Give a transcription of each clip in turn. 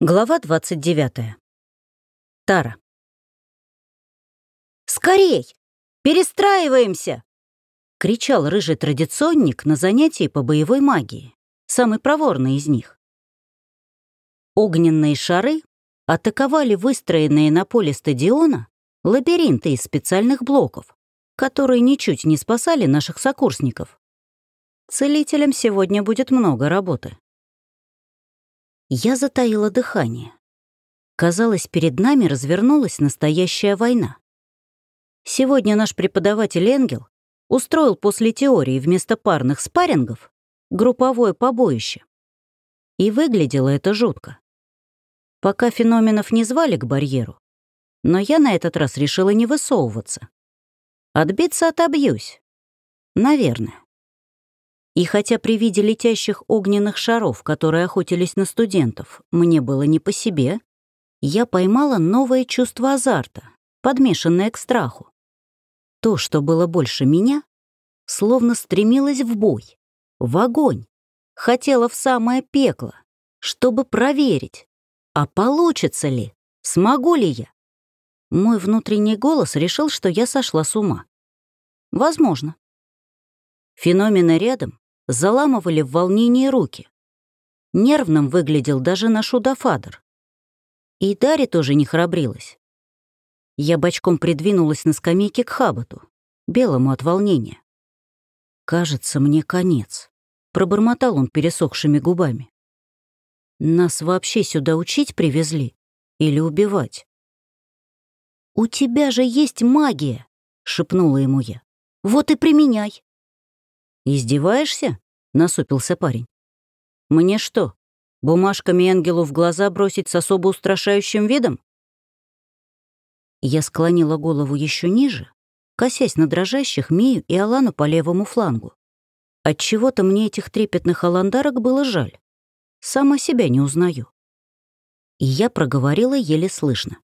Глава 29. Тара. «Скорей! Перестраиваемся!» — кричал рыжий традиционник на занятии по боевой магии, самый проворный из них. Огненные шары атаковали выстроенные на поле стадиона лабиринты из специальных блоков, которые ничуть не спасали наших сокурсников. Целителям сегодня будет много работы. Я затаила дыхание. Казалось, перед нами развернулась настоящая война. Сегодня наш преподаватель Энгел устроил после теории вместо парных спаррингов групповое побоище. И выглядело это жутко. Пока феноменов не звали к барьеру, но я на этот раз решила не высовываться. Отбиться отобьюсь. Наверное. И хотя при виде летящих огненных шаров, которые охотились на студентов, мне было не по себе, я поймала новое чувство азарта, подмешанное к страху. То, что было больше меня, словно стремилось в бой, в огонь, хотела в самое пекло, чтобы проверить, а получится ли, смогу ли я. Мой внутренний голос решил, что я сошла с ума. Возможно. Феномены рядом заламывали в волнении руки. Нервным выглядел даже наш удафадр. И Дарья тоже не храбрилась. Я бочком придвинулась на скамейке к Хабату, белому от волнения. «Кажется, мне конец», — пробормотал он пересохшими губами. «Нас вообще сюда учить привезли? Или убивать?» «У тебя же есть магия!» — шепнула ему я. «Вот и применяй!» «Издеваешься?» — насупился парень. «Мне что, бумажками ангелу в глаза бросить с особо устрашающим видом?» Я склонила голову еще ниже, косясь на дрожащих Мию и Алану по левому флангу. Отчего-то мне этих трепетных аландарок было жаль. Сама себя не узнаю. И я проговорила еле слышно.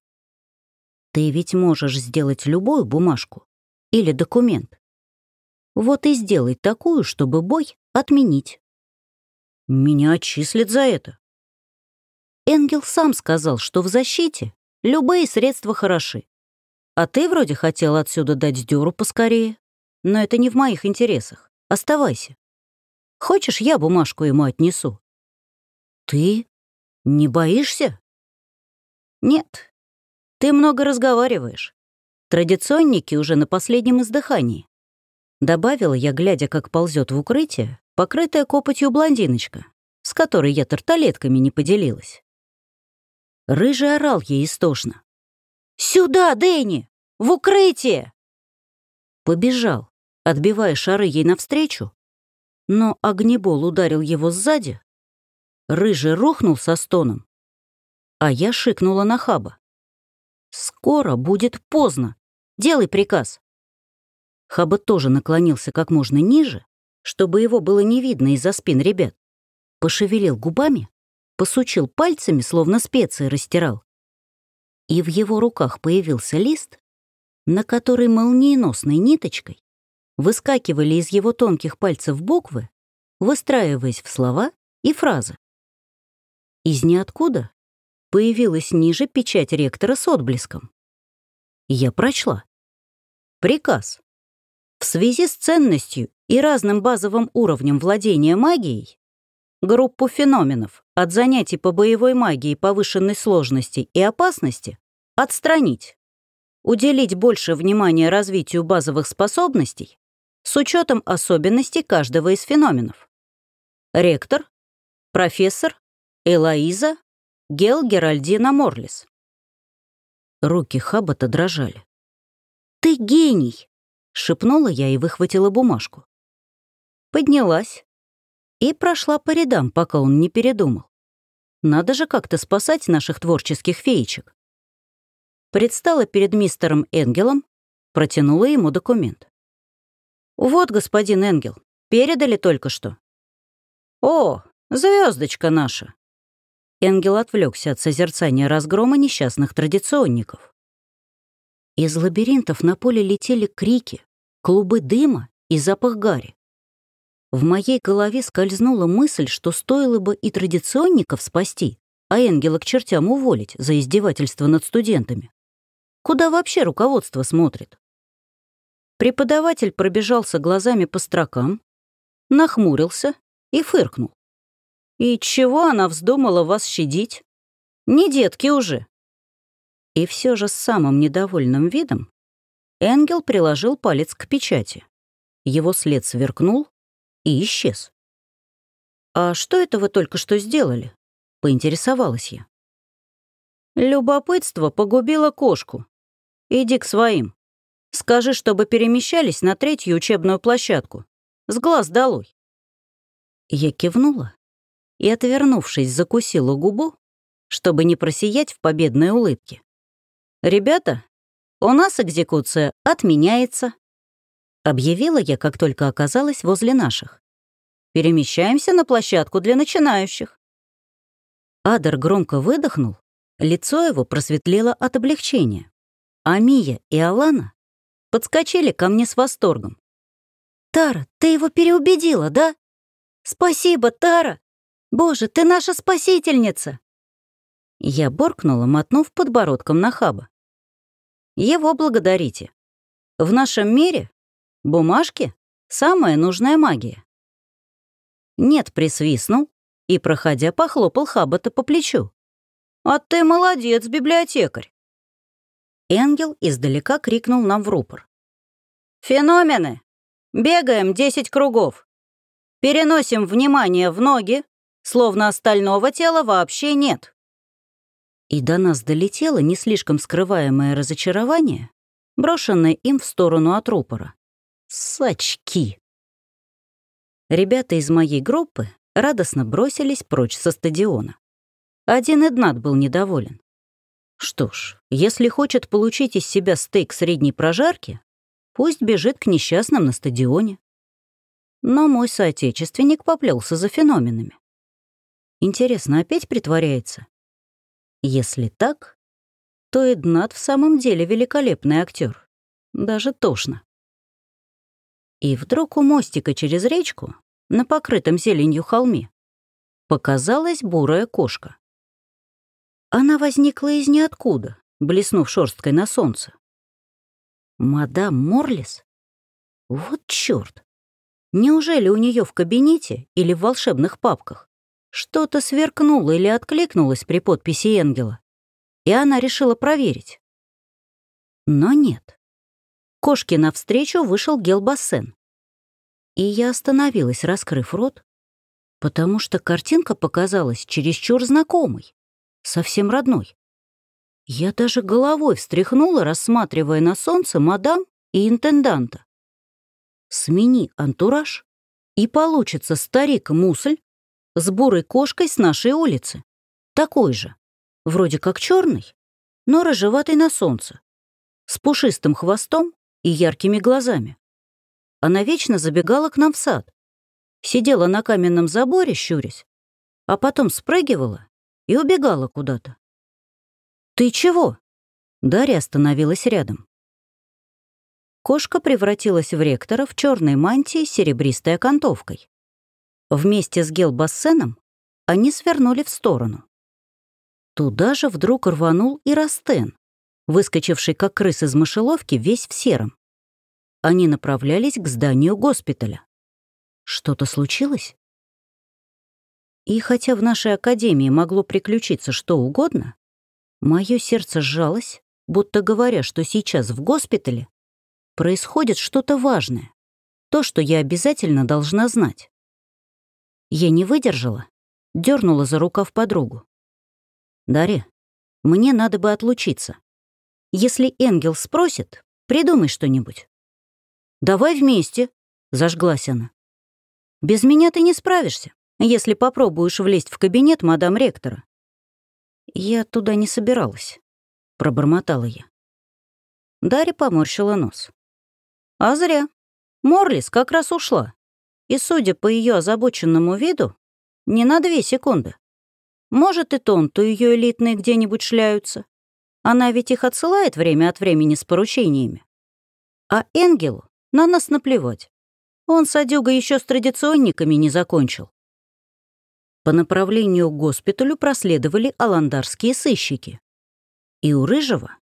«Ты ведь можешь сделать любую бумажку или документ, вот и сделай такую, чтобы бой отменить. Меня отчислят за это. Энгел сам сказал, что в защите любые средства хороши. А ты вроде хотел отсюда дать дёру поскорее. Но это не в моих интересах. Оставайся. Хочешь, я бумажку ему отнесу? Ты не боишься? Нет. Ты много разговариваешь. Традиционники уже на последнем издыхании. Добавила я, глядя, как ползет в укрытие, покрытая копотью блондиночка, с которой я тарталетками не поделилась. Рыжий орал ей истошно. «Сюда, Дэнни! В укрытие!» Побежал, отбивая шары ей навстречу, но огнебол ударил его сзади. Рыжий рухнул со стоном, а я шикнула на хаба. «Скоро будет поздно. Делай приказ». Хаба тоже наклонился как можно ниже, чтобы его было не видно из-за спин ребят. Пошевелил губами, посучил пальцами, словно специи растирал. И в его руках появился лист, на который молниеносной ниточкой выскакивали из его тонких пальцев буквы, выстраиваясь в слова и фразы. Из ниоткуда появилась ниже печать ректора с отблеском. Я прочла. Приказ. В связи с ценностью и разным базовым уровнем владения магией, группу феноменов от занятий по боевой магии повышенной сложности и опасности отстранить, уделить больше внимания развитию базовых способностей с учетом особенностей каждого из феноменов. Ректор, профессор, Элоиза, Гел Геральдина Морлис. Руки Хаббата дрожали. «Ты гений!» Шепнула я и выхватила бумажку. Поднялась и прошла по рядам, пока он не передумал. Надо же как-то спасать наших творческих феечек. Предстала перед мистером Энгелом, протянула ему документ. «Вот, господин Энгел, передали только что». «О, звездочка наша!» Энгел отвлекся от созерцания разгрома несчастных традиционников. Из лабиринтов на поле летели крики, клубы дыма и запах гари. В моей голове скользнула мысль, что стоило бы и традиционников спасти, а Энгела к чертям уволить за издевательство над студентами. Куда вообще руководство смотрит? Преподаватель пробежался глазами по строкам, нахмурился и фыркнул. «И чего она вздумала вас щадить? Не детки уже!» И все же с самым недовольным видом Энгел приложил палец к печати. Его след сверкнул и исчез. «А что это вы только что сделали?» — поинтересовалась я. «Любопытство погубило кошку. Иди к своим. Скажи, чтобы перемещались на третью учебную площадку. С глаз долой». Я кивнула и, отвернувшись, закусила губу, чтобы не просиять в победной улыбке. «Ребята, у нас экзекуция отменяется», — объявила я, как только оказалась возле наших. «Перемещаемся на площадку для начинающих». Адер громко выдохнул, лицо его просветлело от облегчения, а Мия и Алана подскочили ко мне с восторгом. «Тара, ты его переубедила, да? Спасибо, Тара! Боже, ты наша спасительница!» Я боркнула, мотнув подбородком на хаба. Его благодарите. В нашем мире бумажки — самая нужная магия. Нет, присвистнул и, проходя, похлопал Хаббата по плечу. «А ты молодец, библиотекарь!» Энгел издалека крикнул нам в рупор. «Феномены! Бегаем десять кругов! Переносим внимание в ноги, словно остального тела вообще нет!» И до нас долетело не слишком скрываемое разочарование, брошенное им в сторону от рупора. Сачки! Ребята из моей группы радостно бросились прочь со стадиона. Один Эднат был недоволен. Что ж, если хочет получить из себя стейк средней прожарки, пусть бежит к несчастным на стадионе. Но мой соотечественник поплелся за феноменами. Интересно, опять притворяется? Если так, то Эднат в самом деле великолепный актер. Даже тошно. И вдруг у мостика через речку, на покрытом зеленью холме, показалась бурая кошка. Она возникла из ниоткуда, блеснув шерсткой на солнце. Мадам Морлис? Вот чёрт! Неужели у нее в кабинете или в волшебных папках что-то сверкнуло или откликнулось при подписи Энгела, и она решила проверить. Но нет. Кошке навстречу вышел Гелбассен. И я остановилась, раскрыв рот, потому что картинка показалась чересчур знакомой, совсем родной. Я даже головой встряхнула, рассматривая на солнце мадам и интенданта. Смени антураж, и получится старик-мусль с бурой кошкой с нашей улицы. Такой же. Вроде как черный, но рыжеватый на солнце. С пушистым хвостом и яркими глазами. Она вечно забегала к нам в сад. Сидела на каменном заборе, щурясь, а потом спрыгивала и убегала куда-то. «Ты чего?» Дарья остановилась рядом. Кошка превратилась в ректора в черной мантии с серебристой окантовкой. Вместе с Гелбассеном они свернули в сторону. Туда же вдруг рванул и Растен, выскочивший как крыс из мышеловки весь в сером. Они направлялись к зданию госпиталя. Что-то случилось? И хотя в нашей академии могло приключиться что угодно, мое сердце сжалось, будто говоря, что сейчас в госпитале происходит что-то важное, то, что я обязательно должна знать. Я не выдержала, дернула за рукав подругу. «Дарья, мне надо бы отлучиться. Если Энгел спросит, придумай что-нибудь». «Давай вместе», — зажглась она. «Без меня ты не справишься, если попробуешь влезть в кабинет мадам ректора». «Я туда не собиралась», — пробормотала я. Дарья поморщила нос. «А зря. Морлис как раз ушла и, судя по ее озабоченному виду, не на две секунды. Может, и тон, то ее элитные где-нибудь шляются. Она ведь их отсылает время от времени с поручениями. А Энгелу на нас наплевать. Он садюга еще с традиционниками не закончил. По направлению к госпиталю проследовали аландарские сыщики. И у Рыжего,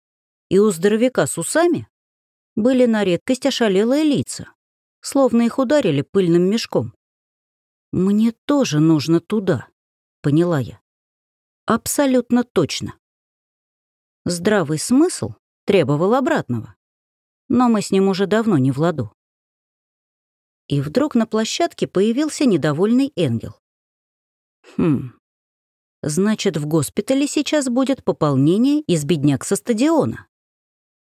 и у здоровяка с усами были на редкость ошалелые лица, словно их ударили пыльным мешком. «Мне тоже нужно туда», — поняла я. «Абсолютно точно». Здравый смысл требовал обратного, но мы с ним уже давно не в ладу. И вдруг на площадке появился недовольный Энгел. Хм, значит, в госпитале сейчас будет пополнение из бедняк со стадиона.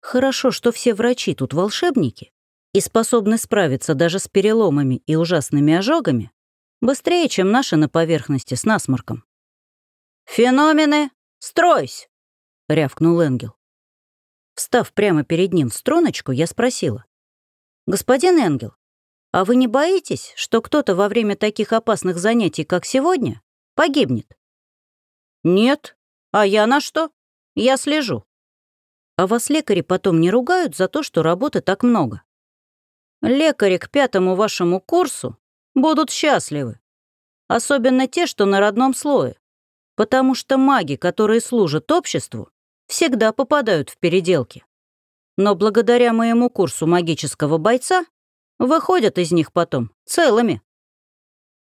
Хорошо, что все врачи тут волшебники и способны справиться даже с переломами и ужасными ожогами быстрее, чем наши на поверхности с насморком. «Феномены, стройсь!» — рявкнул Энгел. Встав прямо перед ним в струночку, я спросила. «Господин Энгел, а вы не боитесь, что кто-то во время таких опасных занятий, как сегодня, погибнет?» «Нет. А я на что? Я слежу. А вас лекари потом не ругают за то, что работы так много? Лекари к пятому вашему курсу будут счастливы. Особенно те, что на родном слое. Потому что маги, которые служат обществу, всегда попадают в переделки. Но благодаря моему курсу магического бойца выходят из них потом целыми.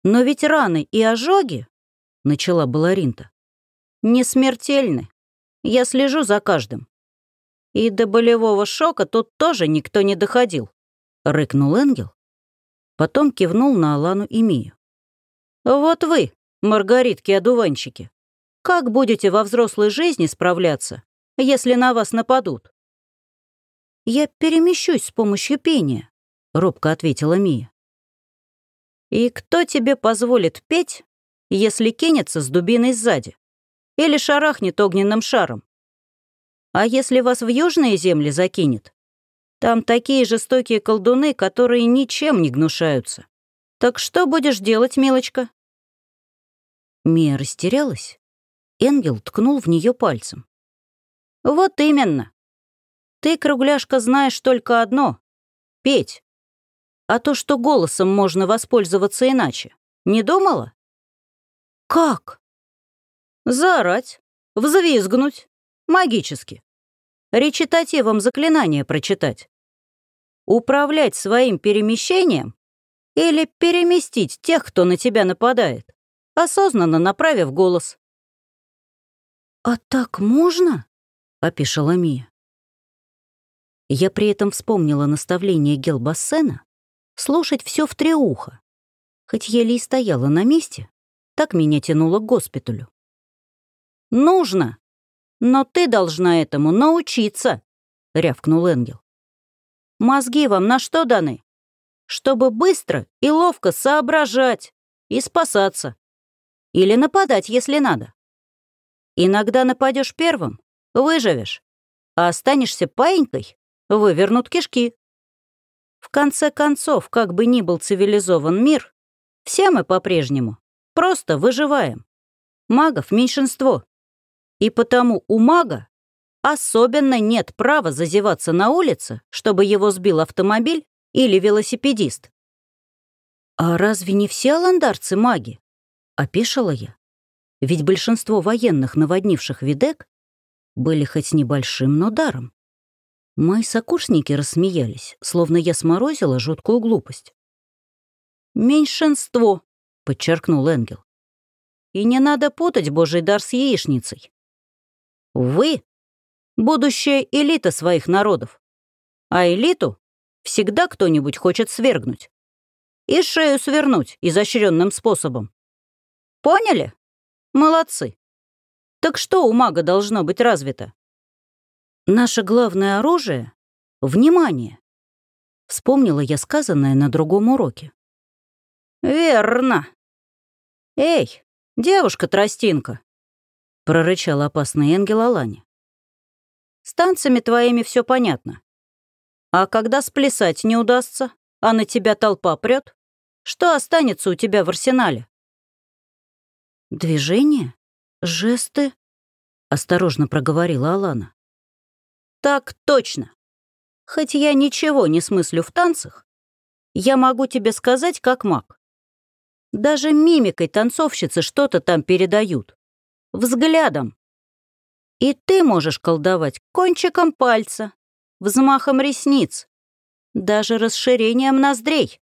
Но ведь раны и ожоги, — начала Баларинта, — не смертельны. Я слежу за каждым. И до болевого шока тут тоже никто не доходил», — рыкнул Энгел. Потом кивнул на Алану и Мию. «Вот вы, Маргаритки-одуванчики, как будете во взрослой жизни справляться, если на вас нападут?» «Я перемещусь с помощью пения», — робко ответила Мия. «И кто тебе позволит петь, если кинется с дубиной сзади? Или шарахнет огненным шаром? А если вас в южные земли закинет? Там такие жестокие колдуны, которые ничем не гнушаются. Так что будешь делать, милочка?» Мия растерялась. Энгел ткнул в нее пальцем. «Вот именно. Ты, кругляшка, знаешь только одно — петь. А то, что голосом можно воспользоваться иначе, не думала?» «Как?» «Заорать, взвизгнуть, Магически. Речитативом заклинания прочитать. Управлять своим перемещением или переместить тех, кто на тебя нападает, осознанно направив голос. «А так можно?» — опишала Мия. Я при этом вспомнила наставление Гелбассена слушать все в треуха. Хоть еле и стояла на месте, так меня тянуло к госпиталю. «Нужно!» «Но ты должна этому научиться», — рявкнул Энгел. «Мозги вам на что даны? Чтобы быстро и ловко соображать и спасаться. Или нападать, если надо. Иногда нападешь первым, выживешь, а останешься паинькой, вывернут кишки. В конце концов, как бы ни был цивилизован мир, все мы по-прежнему просто выживаем. Магов меньшинство. И потому у мага особенно нет права зазеваться на улице, чтобы его сбил автомобиль или велосипедист. «А разве не все аландарцы маги?» — опешила я. Ведь большинство военных, наводнивших Видек, были хоть небольшим, но даром. Мои сокурсники рассмеялись, словно я сморозила жуткую глупость. «Меньшинство», — подчеркнул Энгел. «И не надо путать божий дар с яичницей. Вы — будущая элита своих народов. А элиту всегда кто-нибудь хочет свергнуть. И шею свернуть изощренным способом. Поняли? Молодцы. Так что у мага должно быть развито? Наше главное оружие — внимание. Вспомнила я сказанное на другом уроке. Верно. Эй, девушка-тростинка, — прорычал опасный ангел Алани. «С танцами твоими все понятно. А когда сплясать не удастся, а на тебя толпа прет, что останется у тебя в арсенале?» «Движение? Жесты?» — осторожно проговорила Алана. «Так точно. Хоть я ничего не смыслю в танцах, я могу тебе сказать как маг. Даже мимикой танцовщицы что-то там передают. Взглядом. И ты можешь колдовать кончиком пальца, взмахом ресниц, даже расширением ноздрей,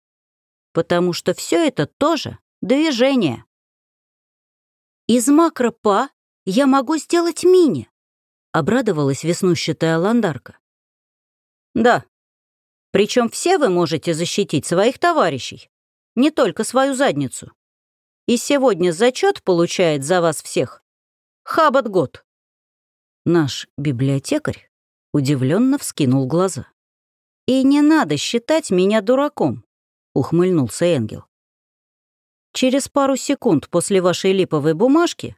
потому что все это тоже движение. Из макро-па я могу сделать мини, обрадовалась веснущатая ландарка. Да, причем все вы можете защитить своих товарищей, не только свою задницу. И сегодня зачет получает за вас всех Хабат Год. Наш библиотекарь удивленно вскинул глаза. «И не надо считать меня дураком», — ухмыльнулся Энгел. Через пару секунд после вашей липовой бумажки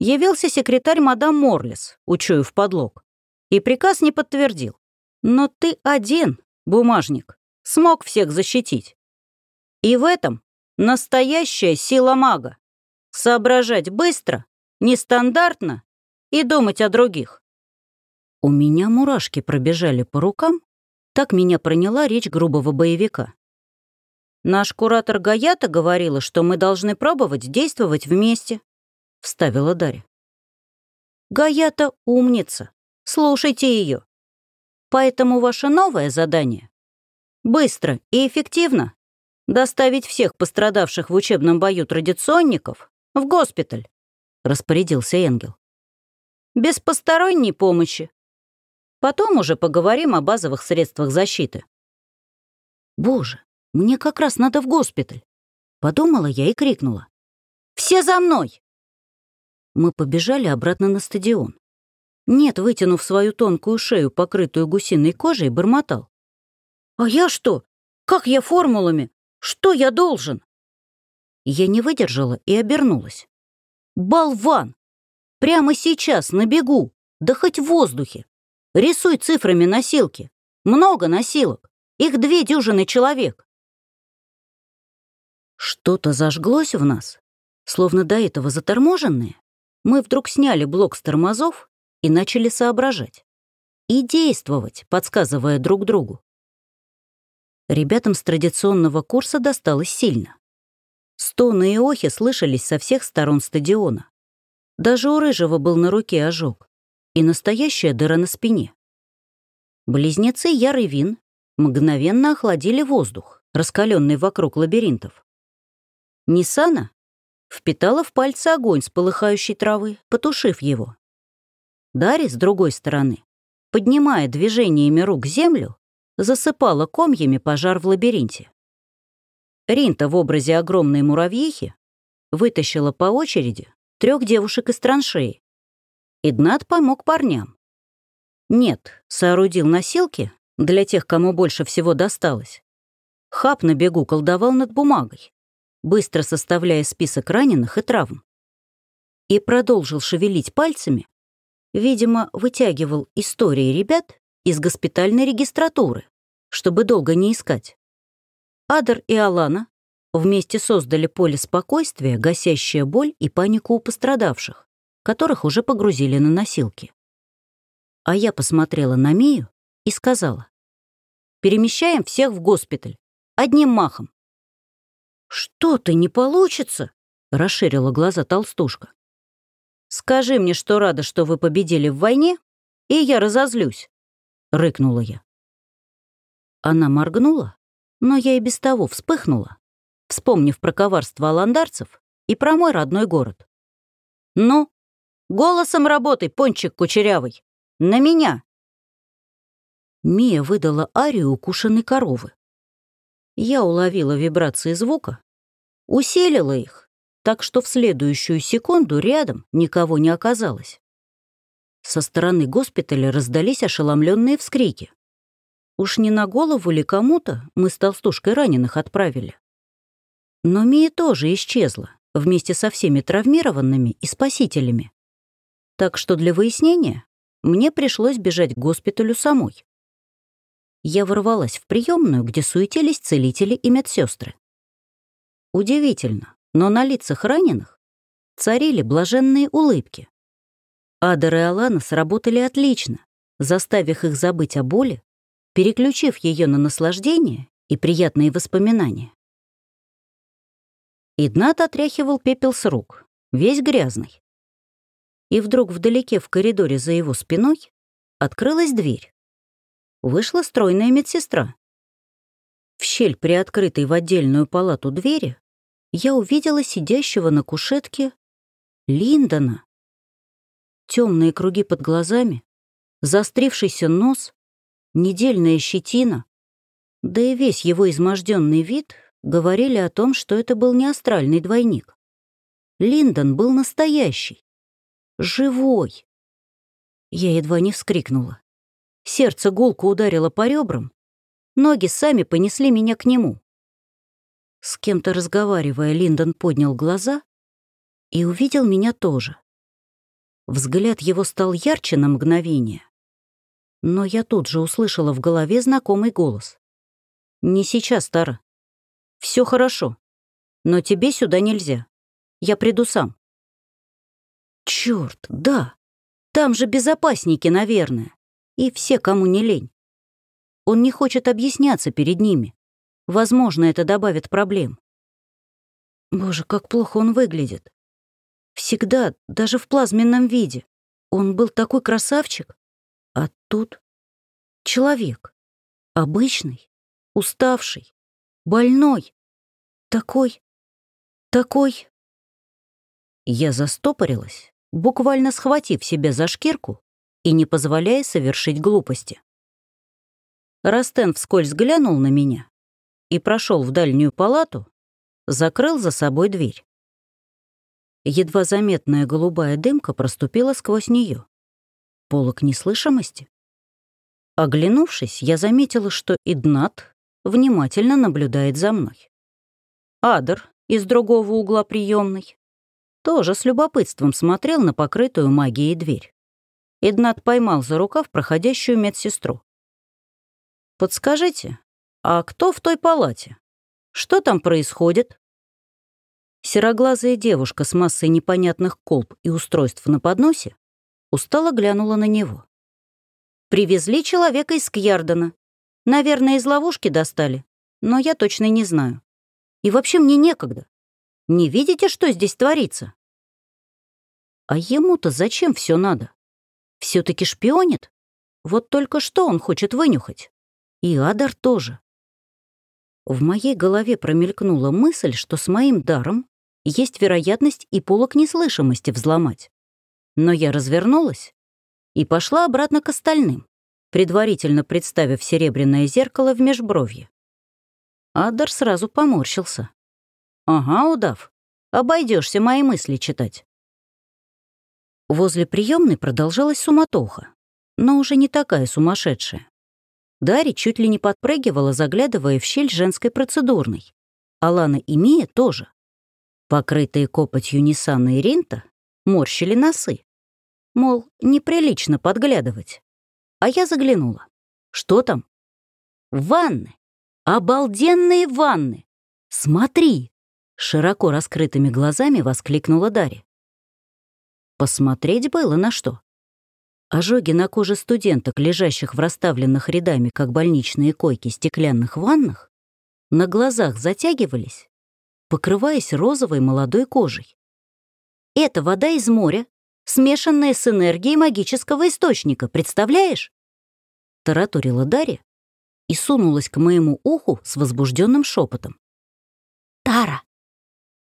явился секретарь мадам Морлис, учуяв подлог, и приказ не подтвердил. Но ты один, бумажник, смог всех защитить. И в этом настоящая сила мага. Соображать быстро, нестандартно и думать о других. У меня мурашки пробежали по рукам, так меня проняла речь грубого боевика. Наш куратор Гаята говорила, что мы должны пробовать действовать вместе, вставила Дарья. Гаята умница, слушайте ее. Поэтому ваше новое задание — быстро и эффективно доставить всех пострадавших в учебном бою традиционников в госпиталь, распорядился Энгел. Без посторонней помощи. Потом уже поговорим о базовых средствах защиты. Боже, мне как раз надо в госпиталь. Подумала я и крикнула. «Все за мной!» Мы побежали обратно на стадион. Нет, вытянув свою тонкую шею, покрытую гусиной кожей, бормотал. «А я что? Как я формулами? Что я должен?» Я не выдержала и обернулась. «Болван! Прямо сейчас, на бегу, да хоть в воздухе. Рисуй цифрами носилки. Много носилок. Их две дюжины человек. Что-то зажглось в нас, словно до этого заторможенные. Мы вдруг сняли блок с тормозов и начали соображать. И действовать, подсказывая друг другу. Ребятам с традиционного курса досталось сильно. Стоны и охи слышались со всех сторон стадиона. Даже у Рыжего был на руке ожог и настоящая дыра на спине. Близнецы Яр и Вин мгновенно охладили воздух, раскаленный вокруг лабиринтов. Нисана впитала в пальцы огонь с полыхающей травы, потушив его. Дари, с другой стороны, поднимая движениями рук землю, засыпала комьями пожар в лабиринте. Ринта в образе огромной муравьихи вытащила по очереди трех девушек из траншеи. Игнат помог парням. Нет, соорудил носилки для тех, кому больше всего досталось. Хаб на бегу колдовал над бумагой, быстро составляя список раненых и травм. И продолжил шевелить пальцами, видимо, вытягивал истории ребят из госпитальной регистратуры, чтобы долго не искать. Адар и Алана вместе создали поле спокойствия, гасящее боль и панику у пострадавших, которых уже погрузили на носилки. А я посмотрела на Мию и сказала, «Перемещаем всех в госпиталь, одним махом. «Что ты, не получится?» — расширила глаза толстушка. «Скажи мне, что рада, что вы победили в войне, и я разозлюсь», — рыкнула я. Она моргнула, но я и без того вспыхнула, вспомнив про коварство аландарцев и про мой родной город. «Ну, голосом работай, пончик кучерявый! На меня!» Мия выдала арию укушенной коровы. Я уловила вибрации звука, усилила их, так что в следующую секунду рядом никого не оказалось. Со стороны госпиталя раздались ошеломленные вскрики. Уж не на голову ли кому-то мы с толстушкой раненых отправили? Но Мия тоже исчезла, вместе со всеми травмированными и спасителями. Так что для выяснения мне пришлось бежать к госпиталю самой я ворвалась в приемную, где суетились целители и медсестры. Удивительно, но на лицах раненых царили блаженные улыбки. Адар и Алана сработали отлично, заставив их забыть о боли, переключив ее на наслаждение и приятные воспоминания. Иднат отряхивал пепел с рук, весь грязный. И вдруг вдалеке в коридоре за его спиной открылась дверь. Вышла стройная медсестра. В щель, приоткрытой в отдельную палату двери, я увидела сидящего на кушетке Линдона. Темные круги под глазами, заострившийся нос, недельная щетина, да и весь его изможденный вид говорили о том, что это был не астральный двойник. Линдон был настоящий, живой. Я едва не вскрикнула. Сердце гулко ударило по ребрам, ноги сами понесли меня к нему. С кем-то разговаривая, Линдон поднял глаза и увидел меня тоже. Взгляд его стал ярче на мгновение, но я тут же услышала в голове знакомый голос. «Не сейчас, Тара. Все хорошо, но тебе сюда нельзя. Я приду сам». Черт, да, там же безопасники, наверное, и все, кому не лень. Он не хочет объясняться перед ними. Возможно, это добавит проблем. Боже, как плохо он выглядит. Всегда, даже в плазменном виде. Он был такой красавчик. А тут человек. Обычный, уставший, больной. Такой, такой... Я застопорилась, буквально схватив себя за шкирку и не позволяя совершить глупости. Растен вскользь глянул на меня и прошел в дальнюю палату, закрыл за собой дверь. Едва заметная голубая дымка проступила сквозь нее. Полок неслышимости. Оглянувшись, я заметила, что Иднат внимательно наблюдает за мной. Адер из другого угла приемной тоже с любопытством смотрел на покрытую магией дверь. Иднат поймал за рукав проходящую медсестру. «Подскажите, а кто в той палате? Что там происходит?» Сероглазая девушка с массой непонятных колб и устройств на подносе устало глянула на него. «Привезли человека из Кьярдена. Наверное, из ловушки достали, но я точно не знаю. И вообще мне некогда. Не видите, что здесь творится?» А ему-то зачем все надо? все таки шпионит? Вот только что он хочет вынюхать. И Адар тоже. В моей голове промелькнула мысль, что с моим даром есть вероятность и полок неслышимости взломать. Но я развернулась и пошла обратно к остальным, предварительно представив серебряное зеркало в межбровье. Адар сразу поморщился. «Ага, удав, обойдешься мои мысли читать». Возле приемной продолжалась суматоха, но уже не такая сумасшедшая. Дарья чуть ли не подпрыгивала, заглядывая в щель женской процедурной. Алана и Мия тоже. Покрытые копотью Ниссана и Ринта морщили носы. Мол, неприлично подглядывать. А я заглянула. Что там? Ванны. Обалденные ванны. Смотри! Широко раскрытыми глазами воскликнула Дарья. Посмотреть было на что. Ожоги на коже студенток, лежащих в расставленных рядами, как больничные койки, стеклянных ваннах, на глазах затягивались, покрываясь розовой молодой кожей. Это вода из моря, смешанная с энергией магического источника, представляешь? Тараторила Дарья и сунулась к моему уху с возбужденным шепотом. «Тара,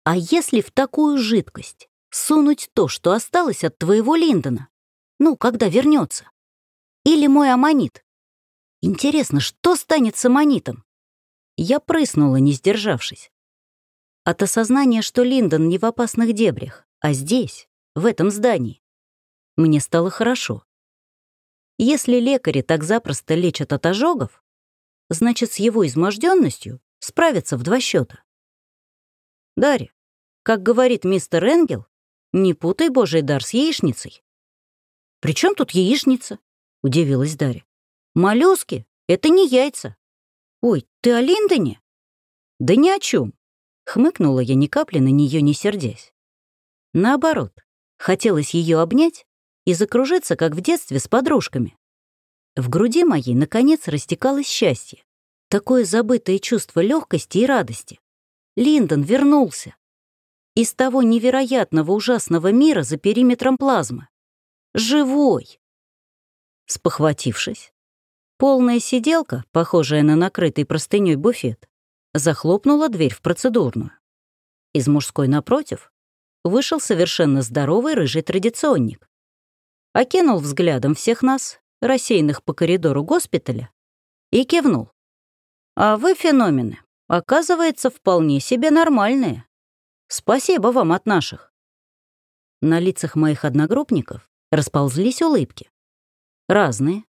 а если в такую жидкость сунуть то, что осталось от твоего Линдона? Ну, когда вернется. Или мой аммонит. Интересно, что станет с аммонитом? Я прыснула, не сдержавшись. От осознания, что Линдон не в опасных дебрях, а здесь, в этом здании. Мне стало хорошо. Если лекари так запросто лечат от ожогов, значит, с его изможденностью справятся в два счета. Дарья, как говорит мистер Энгел, не путай божий дар с яичницей. «При чем тут яичница?» — удивилась Дарья. «Моллюски — это не яйца». «Ой, ты о Линдоне?» «Да ни о чем. хмыкнула я ни капли на нее не сердясь. Наоборот, хотелось ее обнять и закружиться, как в детстве с подружками. В груди моей, наконец, растекалось счастье. Такое забытое чувство легкости и радости. Линдон вернулся. из того невероятного ужасного мира за периметром плазмы. Живой! Спохватившись, полная сиделка, похожая на накрытый простыней буфет, захлопнула дверь в процедурную. Из мужской напротив вышел совершенно здоровый рыжий традиционник. Окинул взглядом всех нас, рассеянных по коридору госпиталя, и кивнул. «А вы, феномены, оказывается, вполне себе нормальные. Спасибо вам от наших». На лицах моих одногруппников расползлись улыбки. Разные,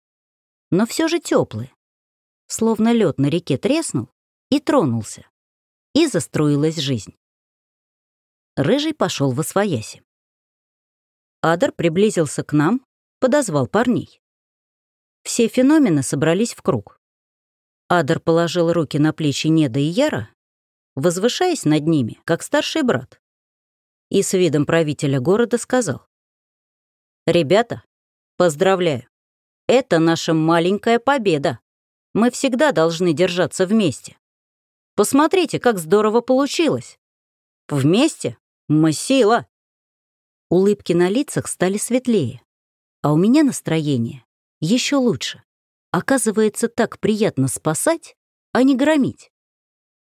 но все же теплые. Словно лед на реке треснул и тронулся. И заструилась жизнь. Рыжий пошел во свояси. Адер приблизился к нам, подозвал парней. Все феномены собрались в круг. Адер положил руки на плечи Неда и Яра, возвышаясь над ними, как старший брат. И с видом правителя города сказал. «Ребята, поздравляю. Это наша маленькая победа. Мы всегда должны держаться вместе. Посмотрите, как здорово получилось. Вместе мы сила». Улыбки на лицах стали светлее, а у меня настроение еще лучше. Оказывается, так приятно спасать, а не громить.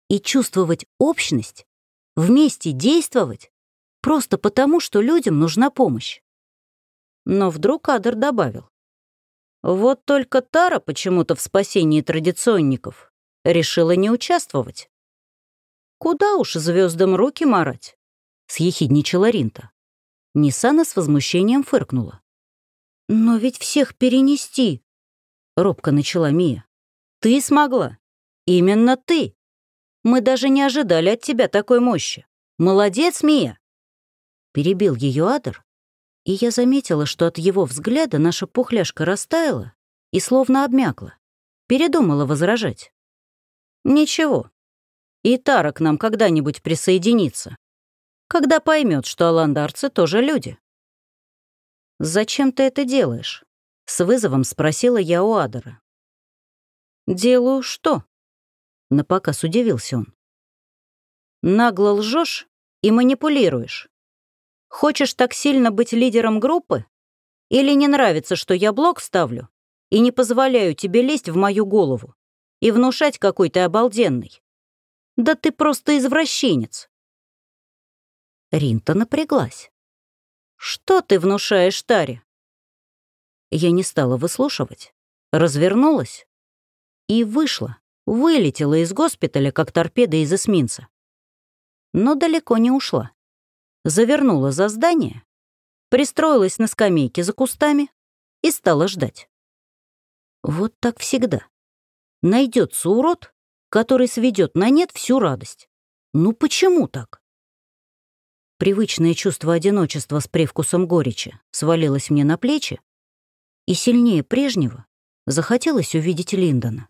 И чувствовать общность, вместе действовать, просто потому, что людям нужна помощь. Но вдруг Адер добавил. Вот только Тара почему-то в спасении традиционников решила не участвовать. Куда уж звездам руки марать? Съехидничала Ринта. Нисана с возмущением фыркнула. «Но ведь всех перенести!» — робко начала Мия. «Ты смогла. Именно ты. Мы даже не ожидали от тебя такой мощи. Молодец, Мия!» Перебил ее Адер, и я заметила, что от его взгляда наша пухляшка растаяла и словно обмякла. Передумала возражать. «Ничего. И Тара к нам когда-нибудь присоединится. Когда поймет, что аландарцы тоже люди». «Зачем ты это делаешь?» — с вызовом спросила я у Адера. «Делаю что?» — напоказ удивился он. «Нагло лжешь и манипулируешь. Хочешь так сильно быть лидером группы? Или не нравится, что я блок ставлю и не позволяю тебе лезть в мою голову и внушать какой то обалденный? Да ты просто извращенец!» Ринта напряглась. «Что ты внушаешь Таре?» Я не стала выслушивать, развернулась и вышла, вылетела из госпиталя, как торпеда из эсминца. Но далеко не ушла. Завернула за здание, пристроилась на скамейке за кустами и стала ждать. Вот так всегда. Найдется урод, который сведет на нет всю радость. Ну почему так? Привычное чувство одиночества с привкусом горечи свалилось мне на плечи, и сильнее прежнего захотелось увидеть Линдона.